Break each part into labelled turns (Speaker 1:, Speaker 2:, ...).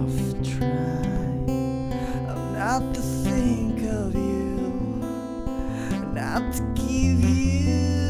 Speaker 1: half try not to think of you, not to give you.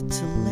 Speaker 1: to let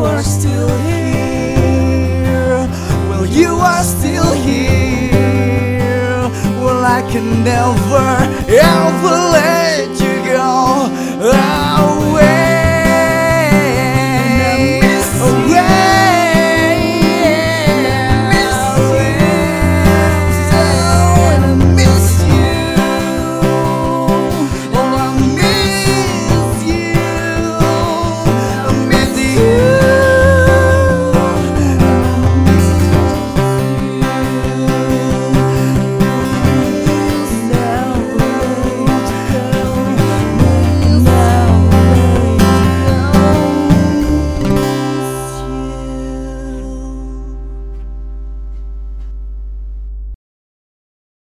Speaker 1: you are still here. Well, you are still here. Well, I can never, ever let you go. I